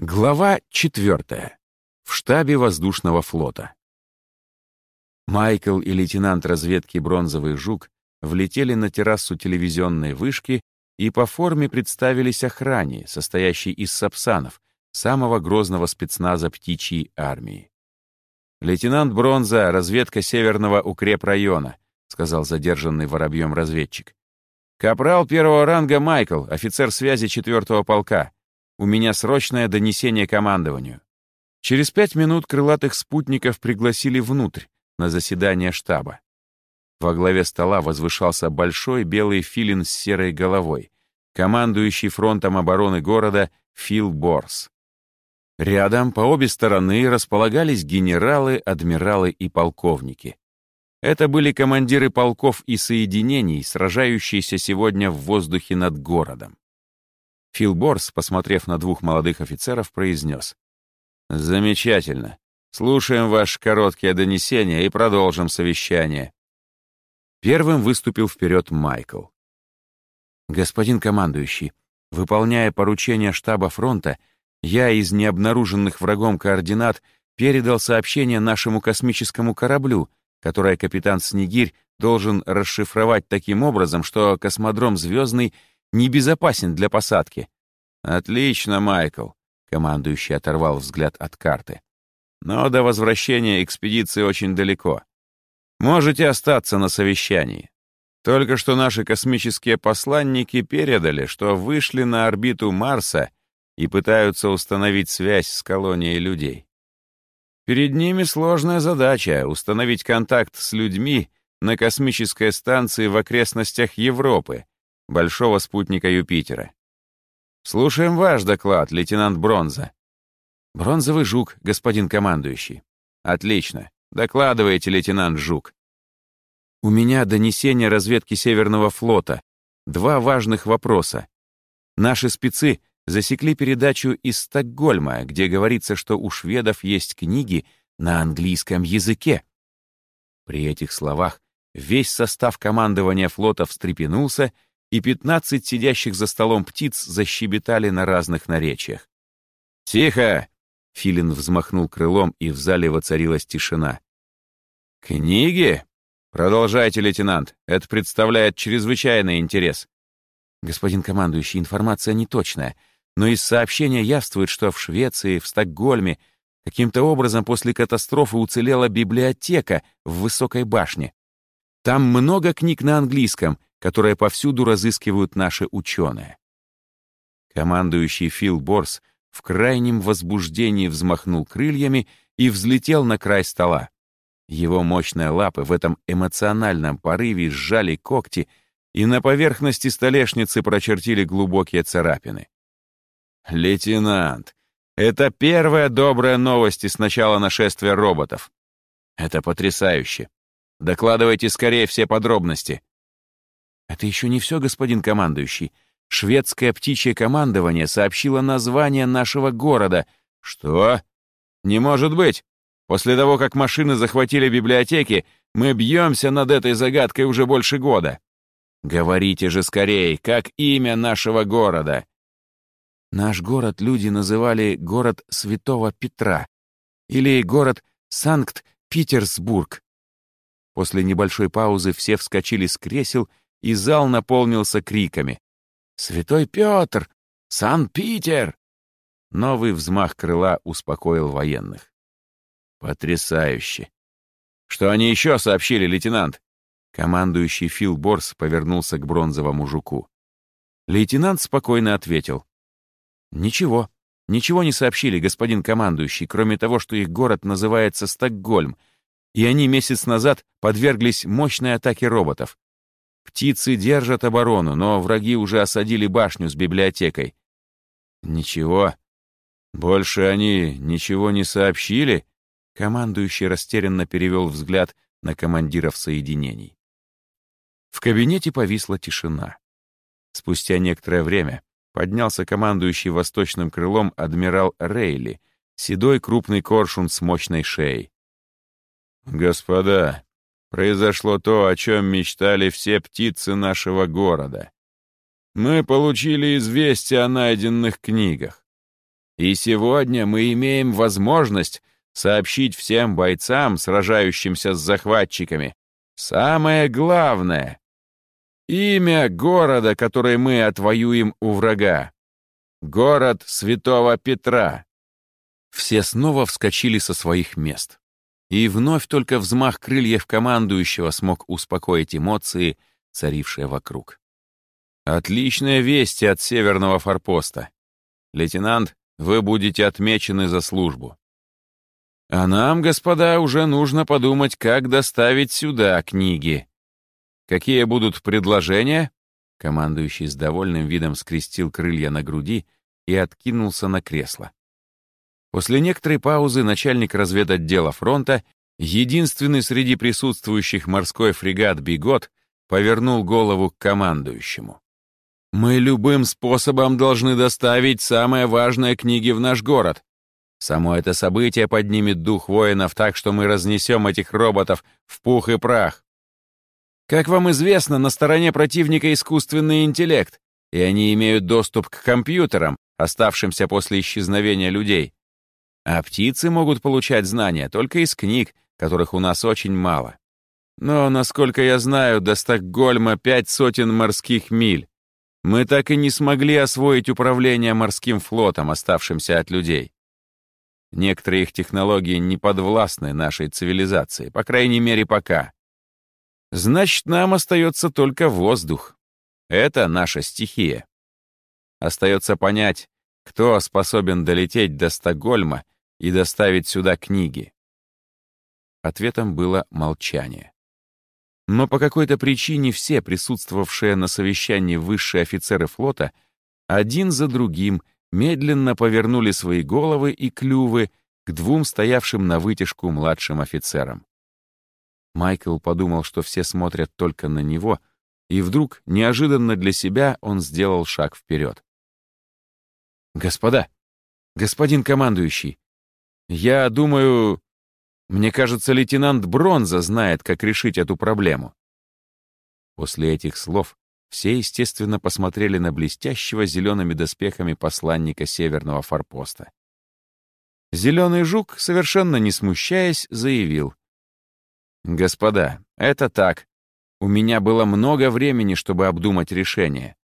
Глава четвертая. В штабе воздушного флота. Майкл и лейтенант разведки «Бронзовый жук» влетели на террасу телевизионной вышки и по форме представились охране, состоящей из сапсанов, самого грозного спецназа птичьей армии. «Лейтенант Бронза, разведка северного укрепрайона», сказал задержанный воробьем разведчик. «Капрал первого ранга Майкл, офицер связи четвертого полка. У меня срочное донесение командованию. Через пять минут крылатых спутников пригласили внутрь, на заседание штаба. Во главе стола возвышался большой белый филин с серой головой, командующий фронтом обороны города Фил Борс. Рядом, по обе стороны, располагались генералы, адмиралы и полковники. Это были командиры полков и соединений, сражающиеся сегодня в воздухе над городом. Фил Борс, посмотрев на двух молодых офицеров, произнес. «Замечательно. Слушаем ваше короткое донесение и продолжим совещание». Первым выступил вперед Майкл. «Господин командующий, выполняя поручение штаба фронта, я из необнаруженных врагом координат передал сообщение нашему космическому кораблю, которое капитан Снегирь должен расшифровать таким образом, что космодром «Звездный» небезопасен для посадки. Отлично, Майкл, командующий оторвал взгляд от карты. Но до возвращения экспедиции очень далеко. Можете остаться на совещании. Только что наши космические посланники передали, что вышли на орбиту Марса и пытаются установить связь с колонией людей. Перед ними сложная задача — установить контакт с людьми на космической станции в окрестностях Европы, большого спутника Юпитера. Слушаем ваш доклад, лейтенант Бронза. Бронзовый жук, господин командующий. Отлично. Докладывайте, лейтенант Жук. У меня донесение разведки Северного флота. Два важных вопроса. Наши спецы засекли передачу из Стокгольма, где говорится, что у шведов есть книги на английском языке. При этих словах весь состав командования флота встрепенулся и пятнадцать сидящих за столом птиц защебетали на разных наречиях. «Тихо!» — Филин взмахнул крылом, и в зале воцарилась тишина. «Книги?» «Продолжайте, лейтенант. Это представляет чрезвычайный интерес». «Господин командующий, информация неточная, но из сообщения явствует, что в Швеции, в Стокгольме каким-то образом после катастрофы уцелела библиотека в высокой башне. Там много книг на английском, которые повсюду разыскивают наши ученые. Командующий Фил Борс в крайнем возбуждении взмахнул крыльями и взлетел на край стола. Его мощные лапы в этом эмоциональном порыве сжали когти и на поверхности столешницы прочертили глубокие царапины. «Лейтенант, это первая добрая новость с начала нашествия роботов. Это потрясающе. Докладывайте скорее все подробности. Это еще не все, господин командующий. Шведское птичье командование сообщило название нашего города. Что? Не может быть. После того, как машины захватили библиотеки, мы бьемся над этой загадкой уже больше года. Говорите же скорее, как имя нашего города? Наш город люди называли город Святого Петра или город Санкт-Петербург. После небольшой паузы все вскочили с кресел и зал наполнился криками. «Святой Петр! Сан-Питер!» Новый взмах крыла успокоил военных. «Потрясающе! Что они еще сообщили, лейтенант?» Командующий Фил Борс повернулся к бронзовому жуку. Лейтенант спокойно ответил. «Ничего, ничего не сообщили, господин командующий, кроме того, что их город называется Стокгольм, и они месяц назад подверглись мощной атаке роботов. Птицы держат оборону, но враги уже осадили башню с библиотекой. Ничего. Больше они ничего не сообщили? Командующий растерянно перевел взгляд на командиров соединений. В кабинете повисла тишина. Спустя некоторое время поднялся командующий восточным крылом адмирал Рейли, седой крупный коршун с мощной шеей. «Господа, произошло то, о чем мечтали все птицы нашего города. Мы получили известие о найденных книгах. И сегодня мы имеем возможность сообщить всем бойцам, сражающимся с захватчиками, самое главное — имя города, который мы отвоюем у врага. Город Святого Петра. Все снова вскочили со своих мест. И вновь только взмах крыльев командующего смог успокоить эмоции, царившие вокруг. Отличная весть от северного форпоста. Лейтенант, вы будете отмечены за службу. А нам, господа, уже нужно подумать, как доставить сюда книги. Какие будут предложения? Командующий с довольным видом скрестил крылья на груди и откинулся на кресло. После некоторой паузы начальник разведотдела фронта, единственный среди присутствующих морской фрегат «Бигот», повернул голову к командующему. «Мы любым способом должны доставить самые важные книги в наш город. Само это событие поднимет дух воинов так, что мы разнесем этих роботов в пух и прах. Как вам известно, на стороне противника искусственный интеллект, и они имеют доступ к компьютерам, оставшимся после исчезновения людей. А птицы могут получать знания только из книг, которых у нас очень мало. Но, насколько я знаю, до Стокгольма пять сотен морских миль. Мы так и не смогли освоить управление морским флотом, оставшимся от людей. Некоторые их технологии не подвластны нашей цивилизации, по крайней мере, пока. Значит, нам остается только воздух. Это наша стихия. Остается понять, кто способен долететь до Стокгольма и доставить сюда книги. Ответом было молчание. Но по какой-то причине все присутствовавшие на совещании высшие офицеры флота один за другим медленно повернули свои головы и клювы к двум стоявшим на вытяжку младшим офицерам. Майкл подумал, что все смотрят только на него, и вдруг, неожиданно для себя, он сделал шаг вперед. «Господа, господин командующий, я думаю, мне кажется, лейтенант Бронза знает, как решить эту проблему». После этих слов все, естественно, посмотрели на блестящего зелеными доспехами посланника северного форпоста. Зеленый жук, совершенно не смущаясь, заявил. «Господа, это так. У меня было много времени, чтобы обдумать решение.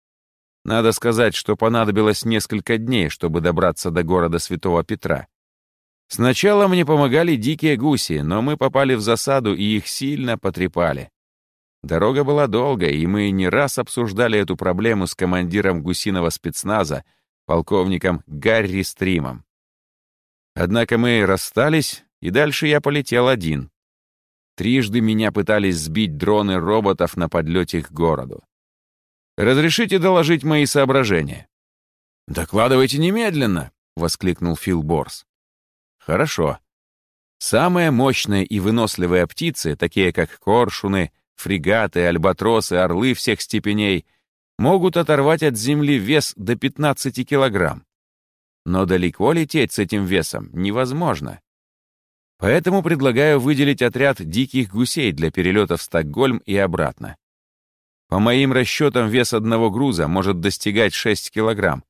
Надо сказать, что понадобилось несколько дней, чтобы добраться до города Святого Петра. Сначала мне помогали дикие гуси, но мы попали в засаду и их сильно потрепали. Дорога была долгая, и мы не раз обсуждали эту проблему с командиром гусиного спецназа, полковником Гарри Стримом. Однако мы расстались, и дальше я полетел один. Трижды меня пытались сбить дроны роботов на подлете к городу. Разрешите доложить мои соображения?» «Докладывайте немедленно!» — воскликнул Фил Борс. «Хорошо. Самые мощные и выносливые птицы, такие как коршуны, фрегаты, альбатросы, орлы всех степеней могут оторвать от земли вес до 15 килограмм. Но далеко лететь с этим весом невозможно. Поэтому предлагаю выделить отряд диких гусей для перелета в Стокгольм и обратно. По моим расчетам, вес одного груза может достигать 6 килограмм.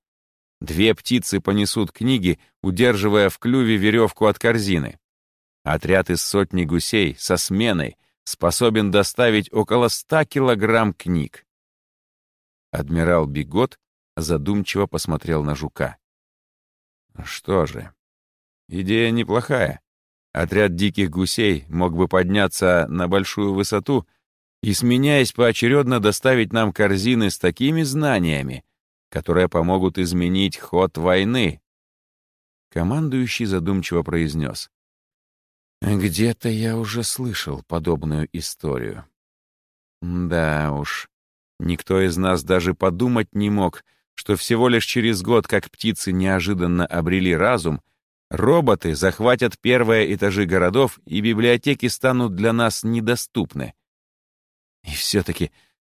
Две птицы понесут книги, удерживая в клюве веревку от корзины. Отряд из сотни гусей со сменой способен доставить около ста килограмм книг. Адмирал Бигот задумчиво посмотрел на жука. Что же, идея неплохая. Отряд диких гусей мог бы подняться на большую высоту и, сменяясь поочередно, доставить нам корзины с такими знаниями, которые помогут изменить ход войны. Командующий задумчиво произнес. Где-то я уже слышал подобную историю. Да уж, никто из нас даже подумать не мог, что всего лишь через год, как птицы неожиданно обрели разум, роботы захватят первые этажи городов, и библиотеки станут для нас недоступны. И все-таки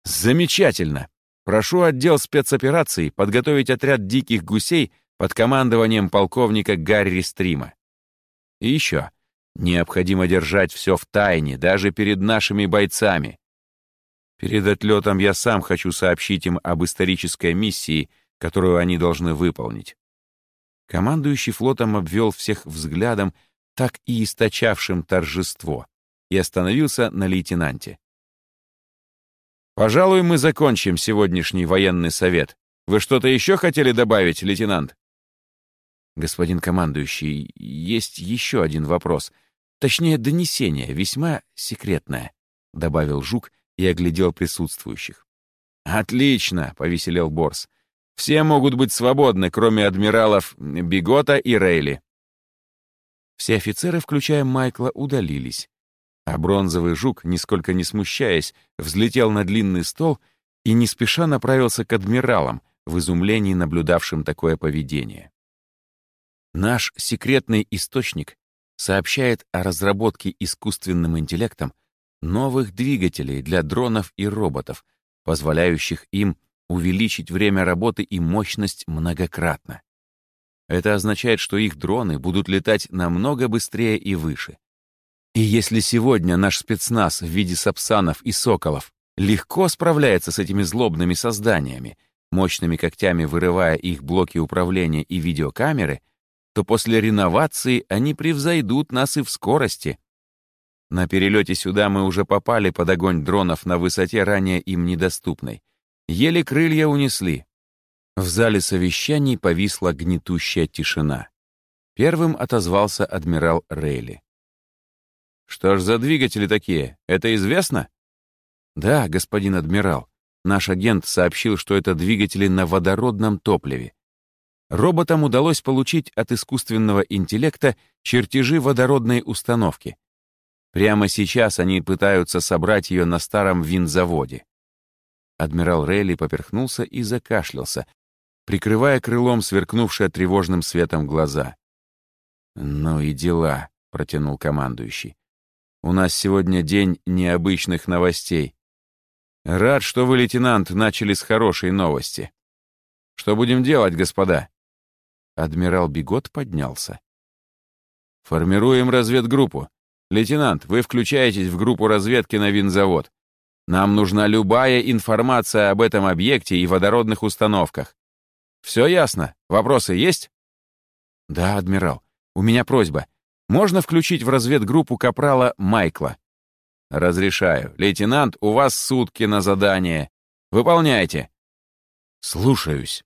замечательно! Прошу отдел спецопераций подготовить отряд диких гусей под командованием полковника Гарри Стрима. И еще — Необходимо держать все в тайне, даже перед нашими бойцами. Перед отлетом я сам хочу сообщить им об исторической миссии, которую они должны выполнить. Командующий флотом обвел всех взглядом, так и источавшим торжество, и остановился на лейтенанте. «Пожалуй, мы закончим сегодняшний военный совет. Вы что-то еще хотели добавить, лейтенант?» «Господин командующий, есть еще один вопрос. Точнее, донесение, весьма секретное», — добавил Жук и оглядел присутствующих. «Отлично!» — повеселел Борс. «Все могут быть свободны, кроме адмиралов Бигота и Рейли». Все офицеры, включая Майкла, удалились. А бронзовый жук, нисколько не смущаясь, взлетел на длинный стол и не спеша направился к адмиралам, в изумлении наблюдавшим такое поведение. Наш секретный источник сообщает о разработке искусственным интеллектом новых двигателей для дронов и роботов, позволяющих им увеличить время работы и мощность многократно. Это означает, что их дроны будут летать намного быстрее и выше. И если сегодня наш спецназ в виде сапсанов и соколов легко справляется с этими злобными созданиями, мощными когтями вырывая их блоки управления и видеокамеры, то после реновации они превзойдут нас и в скорости. На перелете сюда мы уже попали под огонь дронов на высоте ранее им недоступной. Еле крылья унесли. В зале совещаний повисла гнетущая тишина. Первым отозвался адмирал Рейли. Что ж за двигатели такие? Это известно? Да, господин адмирал. Наш агент сообщил, что это двигатели на водородном топливе. Роботам удалось получить от искусственного интеллекта чертежи водородной установки. Прямо сейчас они пытаются собрать ее на старом винзаводе. Адмирал Рейли поперхнулся и закашлялся, прикрывая крылом сверкнувшие тревожным светом глаза. «Ну и дела», — протянул командующий. У нас сегодня день необычных новостей. Рад, что вы, лейтенант, начали с хорошей новости. Что будем делать, господа?» Адмирал Бигот поднялся. «Формируем разведгруппу. Лейтенант, вы включаетесь в группу разведки на винзавод. Нам нужна любая информация об этом объекте и водородных установках. Все ясно? Вопросы есть?» «Да, адмирал. У меня просьба. Можно включить в разведгруппу капрала Майкла. Разрешаю. Лейтенант, у вас сутки на задание. Выполняйте. Слушаюсь.